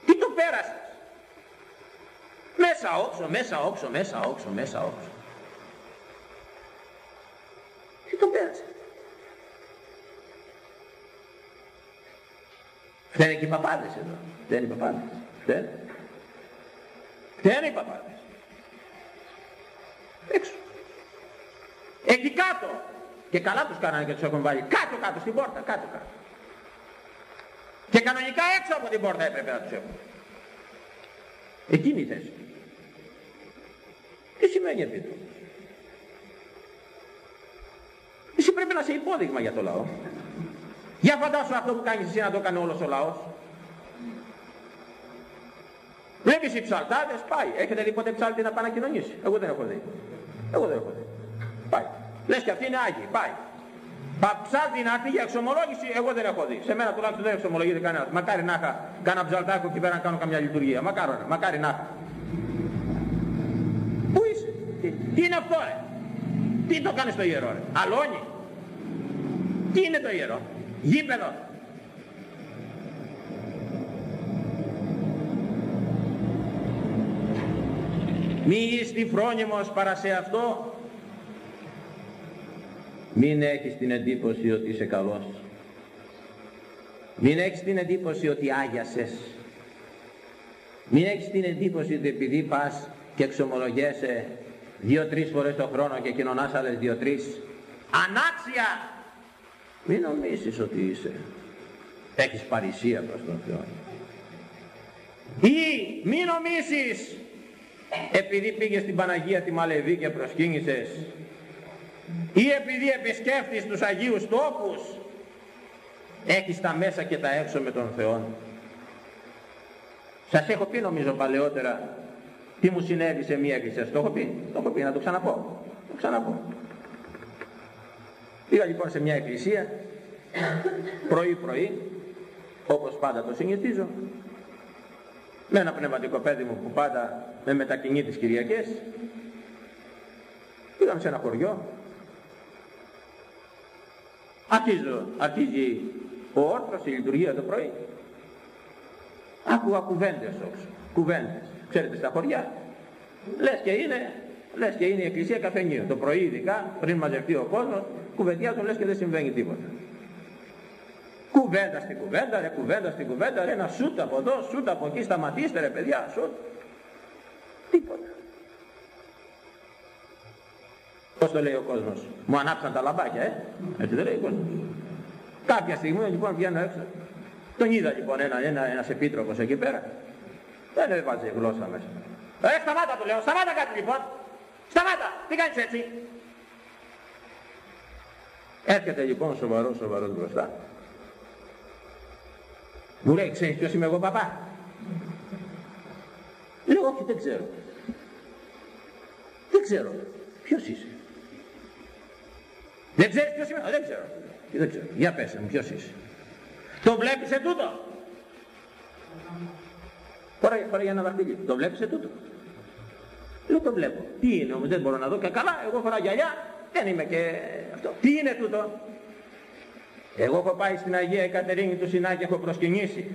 Τι το πέρασες; Μέσα όξω, μέσα όξω, μέσα όξω, μέσα όξω. Τι το πέρασες; Φταίνε και οι παπάδες εδώ. Φταίνε οι παπάδες. Φταίνε. Φταίνε οι παπάδες. Έξω. Εκεί κάτω. Και καλά τους κάνανε και τους έχουν βάλει. Κάτω κάτω στην πόρτα. Κάτω κάτω. Και κανονικά έξω από την πόρτα έπρεπε να τους έχουν. Εκείνη η θέση. Τι σημαίνει επίτροπος. Εσύ πρέπει να είσαι υπόδειγμα για το λαό. Για φαντάσου αυτό που κάνεις εσύ να το κάνει όλος ο λαός. Βλέπεις οι ψαλτάδες, πάει. Έχετε δει ποτέ ψάλτη να πάει να κοινωνήσει. Εγώ δεν έχω δει. Εγώ δεν έχω δει. Πάει. Λες και αυτοί είναι Άγιοι. Πάει. Ψάλτη να έρθει για εξομολόγηση, εγώ δεν έχω δει. Σε μένα τουλάχιστον δεν εξομολογείται κανένας. Μακάρι να είχα κάνα ψαλτάκο εκεί πέρα να κάνω καμιά λειτουργία. Μακάρι, μακάρι να είχα. Πού είσαι, τι, τι είναι αυτό ρε; Τι το κάνεις το ιερό ρε; Αλόνι. Τι είναι το ιερό; Γήπεδο. Μη είστε φρόνιμος παρά σε αυτό. Μην έχεις την εντύπωση ότι είσαι καλός. Μην έχεις την εντύπωση ότι άγιασες. Μην έχεις την εντύπωση ότι επειδή πας και εξομολογέσαι δύο-τρεις φορές το χρόνο και κοινωνάς άλλες δύο-τρεις ανάξια μην νομίζεις ότι είσαι. Έχεις παρησία προς τον Θεό. Ή μην νομίζεις. Επειδή πήγες στην Παναγία τη Μαλεβή και προσκύνησες. Ή επειδή επισκέφτεις τους Αγίους τόπους. Έχεις τα μέσα και τα έξω με τον Θεό. Σας έχω πει νομίζω παλαιότερα τι μου συνέβη σε μία εκκλησία, το έχω πει, το έχω πει, να το ξαναπώ, το ξαναπώ. Πήγα λοιπόν σε μια εκκλησία, πρωί πρωί, όπως πάντα το συνηθίζω, με ένα πνευματικό παιδί μου που πάντα με μετακινεί τις Κυριακές, πήγαμε σε ένα χωριό, αρχίζω, αρχίζει ο όρθρος, η λειτουργία το πρωί, άκουγα κουβέντες όξω, κουβέντες, ξέρετε στα χωριά, λες και είναι, λες και είναι η εκκλησία καφενείο, το πρωί ειδικά, πριν μαζευτεί ο κόσμος, κουβεντιάζουν λες και δεν συμβαίνει τίποτα. Κουβέντα στην κουβέντα, ρε κουβέντα στην κουβέντα, ρε ένα σούτ από εδώ, σούτ από εκεί, σταματήστε ρε παιδιά, σούτ. Τίποτα. Πώς το λέει ο κόσμος; Μου ανάψαν τα λαμπάκια, ε. Έτσι δεν λέει ο κόσμος. Κάποια στιγμή λοιπόν βγαίνω έξω. Τον είδα λοιπόν ένα, ένα, ένας επίτροπος εκεί πέρα. Δεν έβαζε γλώσσα μέσα. Ε, σταμάτα του λέω, σταμάτα κάτι λοιπόν. Σταμάτα, τι κάνεις έτσι; Έρχεται λοιπόν σοβαρός σοβαρός μπροστά. Μου λέει, ξέρεις ποιος είμαι εγώ παπά; Λέω, όχι δεν ξέρω. Δεν ξέρω. Ποιος είσαι. Δεν ξέρεις ποιος είμαι. δεν ξέρω. Δεν ξέρω. Για πέσε μου ποιος είσαι. Το βλέπεις τούτο. Τώρα, για ένα δαχτυλί. Το βλέπεις τούτο. Λέω το βλέπω. Τι είναι όμως δεν μπορώ να δω και καλά. Εγώ φοράω γυαλιά. Δεν είμαι και αυτό. Τι είναι τούτο; Εγώ έχω πάει στην Αγία Εκατερίνη του Σινά και έχω προσκυνήσει.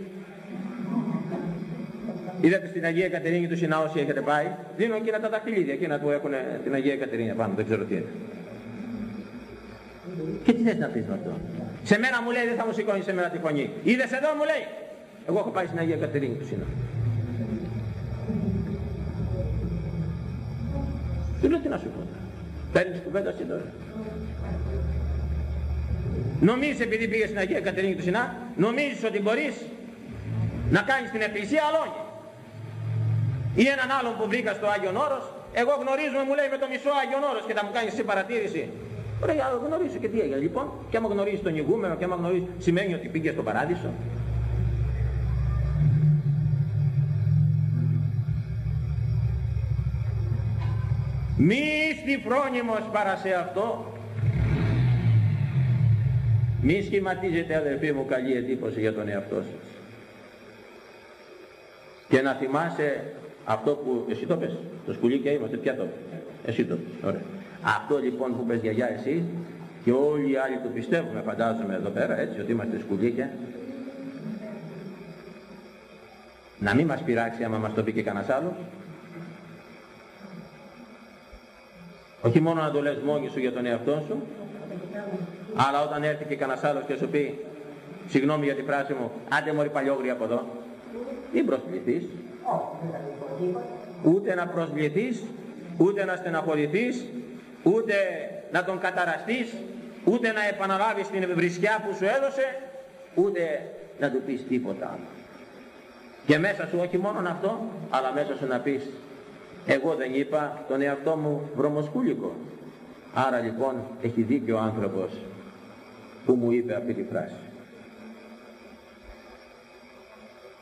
Είδατε στην Αγία Εκατερίνη του Σινά όσοι έχετε πάει; Δίνω εκείνα τα δαχτυλίδια, εκείνα που έχουν την Αγία Εκατερίνη πάνω, δεν ξέρω τι είναι. Και τι θες να πεις με αυτό; Σε μένα μου λέει δεν θα μου σηκώνεις σε μένα τη φωνή. Είδες εδώ μου λέει. Εγώ έχω πάει στην Αγία Κατερίνη του Σινά. Του λέω τι να σου πω. Παίρνεις κουβέντα εσύ τώρα. Νομίζεις επειδή πήγες στην Αγία Κατερίνη του Σινά, νομίζεις ότι μπορείς να κάνεις την εκκλησία αλόγη. Ή έναν άλλον που βρήκα στο Άγιον Όρος, εγώ γνωρίζουμε μου λέει με το μισό Άγιον Όρος και θα μου κάνεις εσύ παρατήρηση. Ωραία, γνωρίζω και τι έγινε λοιπόν. Και άμα γνωρίζεις τον ηγούμενο και άμα γνωρίζεις, σημαίνει ότι πήγες στον παράδεισο. Μη είστε φρόνιμος παρά σε αυτό. Μη σχηματίζετε αδερφοί μου καλή εντύπωση για τον εαυτό σας. Και να θυμάσαι αυτό που εσύ το πες, το σκουλίκια είμαστε, ποια το πες. Εσύ το πες, ωραία. Αυτό λοιπόν που πες γιαγιά εσύ και όλοι οι άλλοι το πιστεύουμε φαντάζομαι εδώ πέρα έτσι ότι είμαστε σκουλίκια. Να μην μας πειράξει άμα μας το πει και κανένας άλλος. Όχι μόνο να το λες μόνοι σου για τον εαυτό σου, αλλά όταν έρθει και κανένας άλλος και σου πει συγγνώμη για τη φράση μου, άντε μωρή παλιόγρια από εδώ, μην προσβληθείς. Ούτε να προσβληθείς, ούτε να στεναχωρηθείς, ούτε να τον καταραστείς, ούτε να επαναλάβεις την βρισκιά που σου έδωσε, ούτε να του πεις τίποτα άλλο. Και μέσα σου όχι μόνο αυτό, αλλά μέσα σου να πεις εγώ δεν είπα τον εαυτό μου βρωμοσκούλικο. Άρα λοιπόν έχει δίκιο ο άνθρωπος που μου είπε αυτή τη φράση.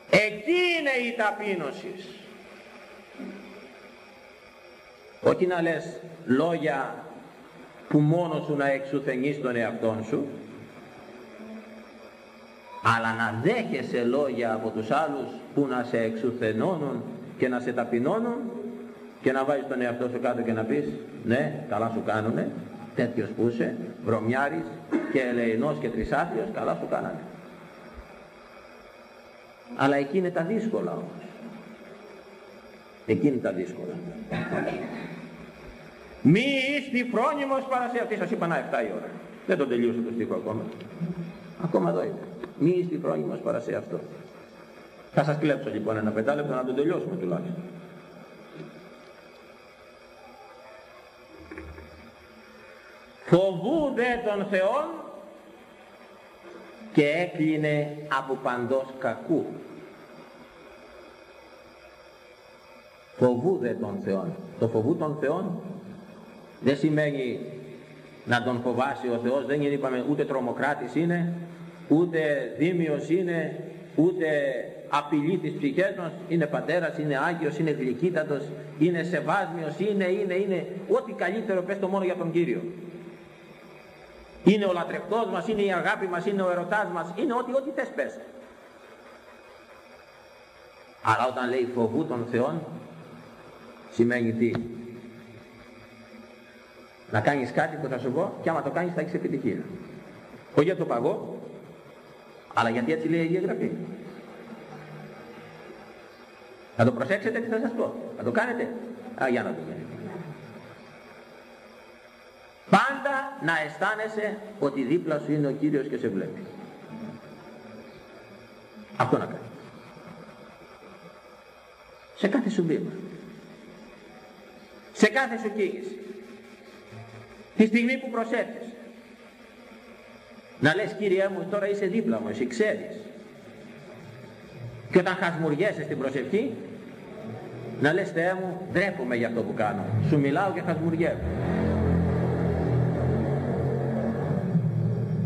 Εκεί είναι η ταπείνωση. όχι να λες λόγια που μόνος σου να εξουθενείς τον εαυτόν σου αλλά να δέχεσαι λόγια από τους άλλους που να σε εξουθενώνουν και να σε ταπεινώνουν και να βάζεις τον εαυτό σου κάτω και να πεις ναι καλά σου κάνουνε τέτοιος που είσαι βρωμιάρης και ελεηνός και τρισάθλιος καλά σου κάνανε αλλά εκεί είναι τα δύσκολα όμως. Εκεί είναι τα δύσκολα. Μη είστε φρόνιμος παρασέ αυτή σας είπα να 7 η ώρα. Δεν τον τελείωσε το στίχο ακόμα. Ακόμα εδώ είναι. Μη είστε φρόνιμος παρασέ αυτό θα σας κλέψω λοιπόν ένα πεντάλεπτο να τον τελειώσουμε τουλάχιστον φοβού δε τον Θεόν και έκλεινε από παντός κακού. Φοβού δε τον Θεόν. Το φοβού τον Θεόν δεν σημαίνει να τον φοβάσει ο Θεός. Δεν είναι είπαμε ούτε τρομοκράτης είναι ούτε δίμιος είναι ούτε απειλεί τις ψυχές μας. Είναι πατέρας, είναι Άγιος, είναι γλυκύτατος είναι σεβάσμιος, είναι, είναι, είναι. Ό,τι καλύτερο πες το μόνο για τον Κύριο είναι ο λατρευτός μας, είναι η αγάπη μας, είναι ο ερωτάς μας, είναι ό,τι, ό,τι θες πες. Αλλά όταν λέει φοβού των Θεών, σημαίνει τι; Να κάνεις κάτι που θα σου πω και άμα το κάνεις θα έχεις επιτυχία. Όχι για το παγό, αλλά γιατί έτσι λέει η Αγία Γραφή. Θα το προσέξετε τι θα σας πω. Θα το κάνετε. Α, για να το κάνετε. Πάντα να αισθάνεσαι ότι δίπλα σου είναι ο Κύριος και σε βλέπει. Αυτό να κάνεις. Σε κάθε σου βήμα. Σε κάθε σου κίνηση. Τη στιγμή που προσέχεις. Να λες Κύριε μου τώρα είσαι δίπλα μου, εσύ ξέρεις. Και όταν χασμουριέσαι στην προσευχή, να λες Θεέ μου ντρέπομαι για αυτό που κάνω. Σου μιλάω και χασμουριέμαι.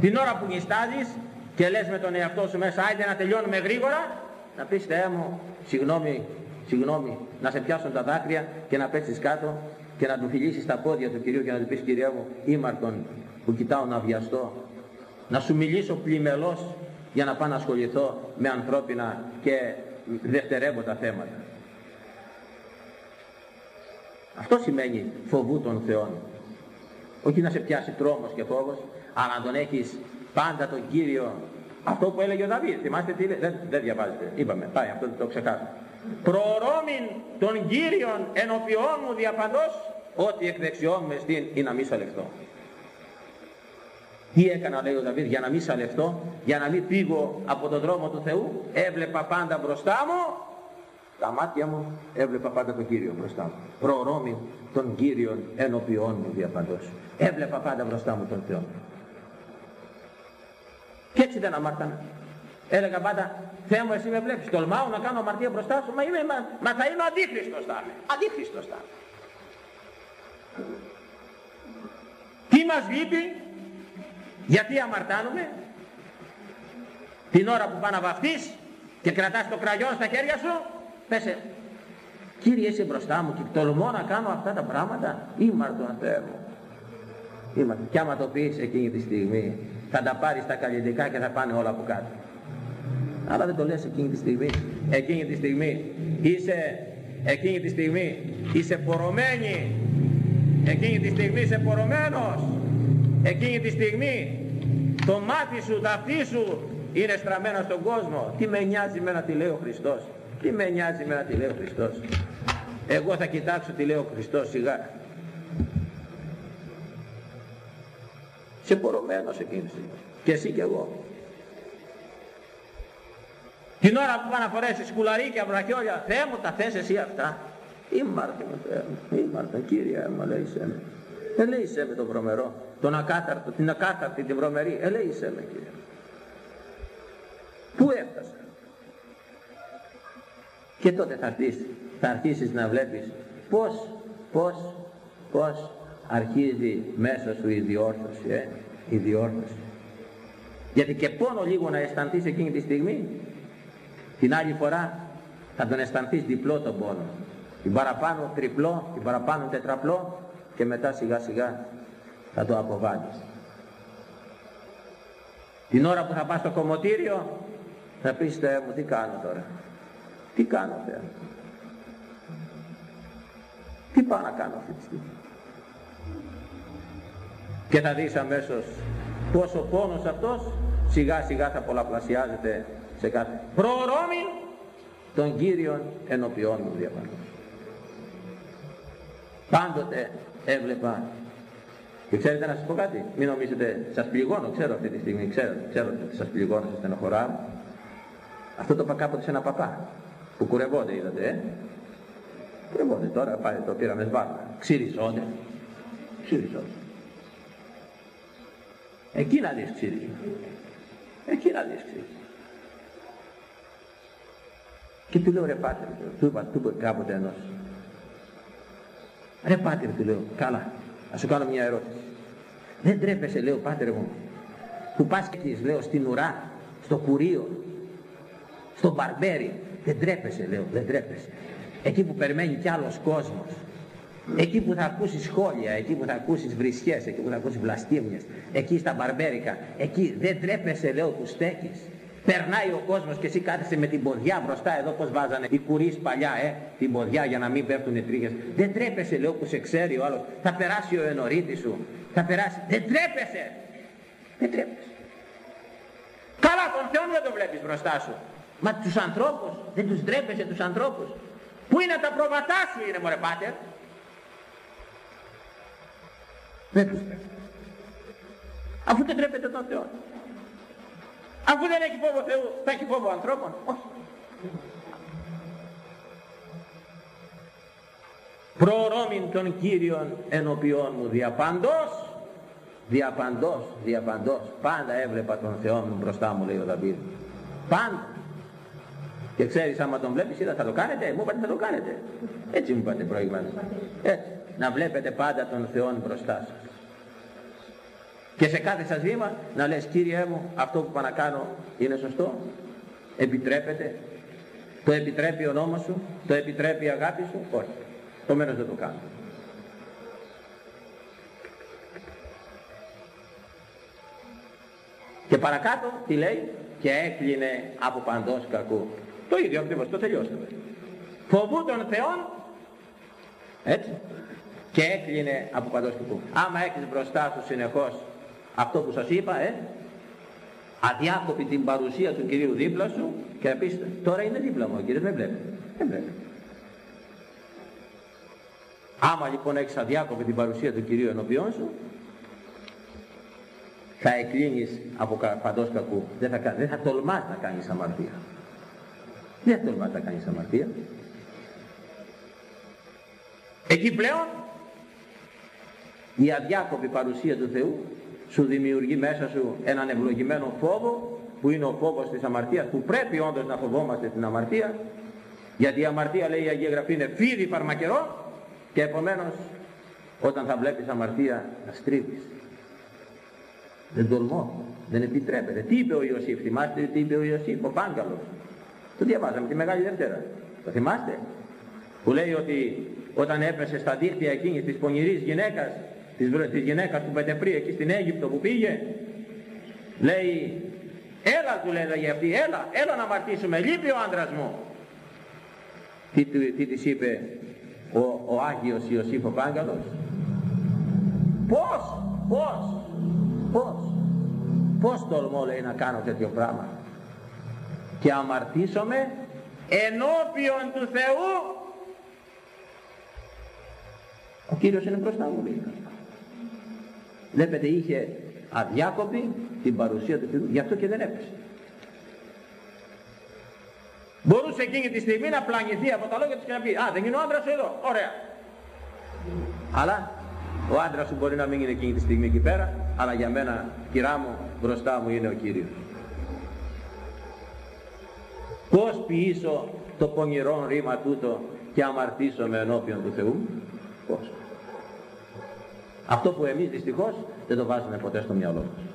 Την ώρα που νιστάζεις και λες με τον εαυτό σου μέσα, άιντε να τελειώνουμε γρήγορα, να πεις Θεέ μου, συγγνώμη, συγγνώμη, να σε πιάσουν τα δάκρυα και να πέσεις κάτω και να του φιλήσεις τα πόδια του Κυρίου και να του πεις Κυρία μου, ήμαρτον που κοιτάω να βιαστώ, να σου μιλήσω πλημελώς για να πάω να ασχοληθώ με ανθρώπινα και δευτερεύοντα θέματα. Αυτό σημαίνει φοβού των Θεών. Όχι να σε πιάσει τρόμος και φόβος, αλλά να τον έχεις πάντα τον Κύριο αυτό που έλεγε ο Δαβίδ θυμάστε τι λέει; Δεν, δεν διαβάζετε είπαμε πάει αυτό το ξεχάσω. Προορώμην τον Κύριον ενωπιών μου διαπαντός ότι εκ δεξιών μες στην ή να μη σαλευτώ τι έκανα λέει ο Δαβίδ για να μη σαλευτώ για να μην φύγω από τον δρόμο του Θεού έβλεπα πάντα μπροστά μου τα μάτια μου έβλεπα πάντα τον Κύριο μπροστά μου. Προορώμην τον Κύριον ενωπιών μου διαπαντός. Έβλεπα πάντα μπροστά μου τον Θεό και έτσι δεν αμάρτανα. Έλεγα πάντα, Θεέ μου εσύ με βλέπεις, τολμάω να κάνω αμαρτία μπροστά σου, μα, είμαι, μα, μα θα είμαι αντίχριστος θα είμαι. Αντίχριστος θα είμαι. Τι μας λείπει, γιατί αμαρτάνουμε, την ώρα που πάνε να βαφτείς και κρατάς το κραγιόν στα χέρια σου, πέσε, Κύριε είσαι μπροστά μου και τολμώ να κάνω αυτά τα πράγματα, ήμαρτον Θεέ μου. Ήμαρτον. Και άμα το πεις εκείνη τη στιγμή, θα τα πάρεις στα καλλιτικά και θα πάνε όλα από κάτω. Αλλά δεν το λες εκείνη τη στιγμή. Εκείνη τη στιγμή είσαι, εκείνη τη στιγμή είσαι πορωμένη. Εκείνη τη στιγμή είσαι πορωμένος. Εκείνη τη στιγμή το μάτι σου, τα αυτή σου είναι στραμμένα στον κόσμο. Τι με νοιάζει με να τη λέει ο Χριστός. Τι με νοιάζει με να τη λέει ο Χριστός. Εγώ θα κοιτάξω τι λέει ο Χριστός σιγά. Σε πορωμένος εκείνη και εσύ και εγώ. Την ώρα που πάνε να φορέσεις σκουλαρίκια, βραχιόλια Θεέ μου τα θες εσύ αυτά Ήμαρτον Θεέ μου, ήμαρτον Κύριε μου ελέησέ με ελέησέ με τον βρωμερό τον ακάθαρτο, την ακάθαρτη, την βρωμερή ελέησέ με Κύριε Πού έφτασα και τότε θα αρχίσεις, θα αρχίσεις να βλέπεις πως, πως, πως αρχίζει μέσα σου η διόρθωση, ε, η διόρθωση. Γιατί και πόνο λίγο να αισθανθείς εκείνη τη στιγμή, την άλλη φορά θα τον αισθανθείς διπλό τον πόνο. την παραπάνω τριπλό, την παραπάνω τετραπλό και μετά σιγά σιγά θα το αποβάλεις. Την ώρα που θα πας στο κομμωτήριο θα πεις Θεέ μου τι κάνω τώρα; Τι κάνω Θεέ Τι πάω να κάνω αυτή τη στιγμή; Και θα δεις αμέσως πόσο πόνος αυτός σιγά σιγά θα πολλαπλασιάζεται σε κάθε προορώμη των Κύριων ενωπιών μου διαπαντός. Πάντοτε έβλεπα και ξέρετε να σας πω κάτι, μην νομίζετε, σας πληγώνω, ξέρω αυτή τη στιγμή, ξέρω, ξέρω ότι σας πληγώνω, σας στενοχωράω. Αυτό το είπα κάποτε σε ένα παπά, που κουρευόνται είδατε, ε; Κουρευόνται τώρα, πάει, το πήραμε σβάρνα. Ξυριζόνται, ξυριζόνται. Εκεί να δεις ξύριζε. Εκεί να δεις ξύριζε. Και του λέω ρε πάτερ, του είπα, του είπα κάποτε ενός. Ρε πάτερ του λέω, καλά, να σου κάνω μια ερώτηση. Δεν τρέπεσαι, λέω, πάτερ μου, που πας και λέω, στην ουρά, στο κουρίο, στο μπαρμπέρι. Δεν τρέπεσαι, λέω, δεν τρέπεσαι. Εκεί που περιμένει κι άλλος κόσμος. Εκεί που θα ακούσεις σχόλια, εκεί που θα ακούσεις βρισιές, εκεί που θα ακούσεις βλαστήμιες, εκεί στα μπαρμπέρικα, εκεί δεν τρέπεσαι, λέω, που στέκεις. Περνάει ο κόσμος και εσύ κάθεσαι με την ποδιά μπροστά εδώ πως βάζανε οι κουρίς παλιά ε, την ποδιά για να μην πέφτουν οι τρίχες. Δεν τρέπεσαι λέω που σε ξέρει ο άλλος. Θα περάσει ο ενωρίτης σου. Θα περάσει. Δεν τρέπεσαι. Δεν τρέπεσαι. Καλά τον Θεό δεν τον βλέπεις μπροστά σου. Μα τους ανθρώπους δεν τους ντρέπεσαι τους ανθρώπους. Πού είναι τα προβατά σου είναι μωρέ πάτερ; Δεν τους τρέπεσαι. Αφού δεν τρέπεται τον Θεό. Αφού δεν έχει φόβο Θεού, θα έχει φόβο ανθρώπων. Όχι. Προρώμην των Κύριων ενωπιών μου διαπαντός, διαπαντός, διαπαντός. Πάντα έβλεπα τον Θεό μου μπροστά μου λέει ο Δαβίδ. Πάντα. Και ξέρεις άμα τον βλέπεις είδα θα το κάνετε, μου είπατε θα το κάνετε. Έτσι μου είπατε προηγουμένως. Έτσι. Να βλέπετε πάντα τον Θεό μπροστά σας. Και σε κάθε σας βήμα να λες Κύριε μου αυτό που πάω να κάνω είναι σωστό. Επιτρέπεται. Το επιτρέπει ο νόμος σου. Το επιτρέπει η αγάπη σου. Όχι. Επομένως δεν το κάνω. Και παρακάτω τι λέει και έκλεινε από παντός κακού. Το ίδιο ακριβώς, το τελειώσαμε. Φοβού των Θεών, έτσι, και έκλεινε από παντός κακού. Άμα έχεις μπροστά σου συνεχώς αυτό που σας είπα, ε, αδιάκοπη την παρουσία του Κυρίου δίπλα σου και πεις τώρα είναι δίπλα μου ο Κύριος, δεν βλέπει. Δεν βλέπει. Άμα λοιπόν έχεις αδιάκοπη την παρουσία του Κυρίου ενώπιόν σου, θα εκλίνεις από παντός κακού. Δεν θα, δεν θα τολμάς να κάνεις αμαρτία. Δεν θα τολμάς να κάνεις αμαρτία. Εκεί πλέον η αδιάκοπη παρουσία του Θεού σου δημιουργεί μέσα σου έναν ευλογημένο φόβο που είναι ο φόβος της αμαρτίας που πρέπει όντως να φοβόμαστε την αμαρτία. Γιατί η αμαρτία λέει η Αγία Γραφή είναι φίδι φαρμακερό και επομένως όταν θα βλέπεις αμαρτία να στρίβεις. Δεν τολμώ δεν επιτρέπεται. Τι είπε ο Ιωσήφ θυμάστε τι είπε ο Ιωσήφ ο Πάγκαλος. Το διαβάζαμε τη Μεγάλη Δευτέρα. Το θυμάστε; Που λέει ότι όταν έπεσε στα δίχτυα εκείνης της πονηρής γυναίκας της, της γυναίκας του Πετεφρή εκεί στην Αίγυπτο που πήγε. Λέει έλα του λέει αυτή έλα, έλα να αμαρτήσουμε λείπει ο άντρας μου τι, τι, τι της είπε ο, ο Άγιος Ιωσήφ ο Πάγκαλος πως πως πως πως τολμώ λέει να κάνω τέτοιο πράγμα. Και αμαρτήσομαι ενώπιον του Θεού ο Κύριος είναι μπροστά μου λέει Βλέπετε είχε αδιάκοπη την παρουσία του Θεού, γι' αυτό και δεν έπεσε. Μπορούσε εκείνη τη στιγμή να πλανηθεί από τα λόγια της και να πει «Α, δεν είναι ο άντρας εδώ, ωραία». Αλλά ο άντρας σου μπορεί να μην είναι εκείνη τη στιγμή εκεί πέρα, αλλά για μένα, κυρά μου, μπροστά μου είναι ο Κύριος. Πώς ποιήσω το πονηρό ρήμα τούτο και αμαρτήσω με ενώπιον του Θεού. Πώς; Αυτό που εμείς δυστυχώς δεν το βάζουμε ποτέ στο μυαλό μας.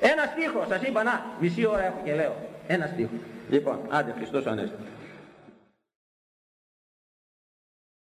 Ένα στίχο, σας είπα να, μισή ώρα έχω και λέω. Ένα στίχο. Λοιπόν, άντε Χριστός Ανέστη.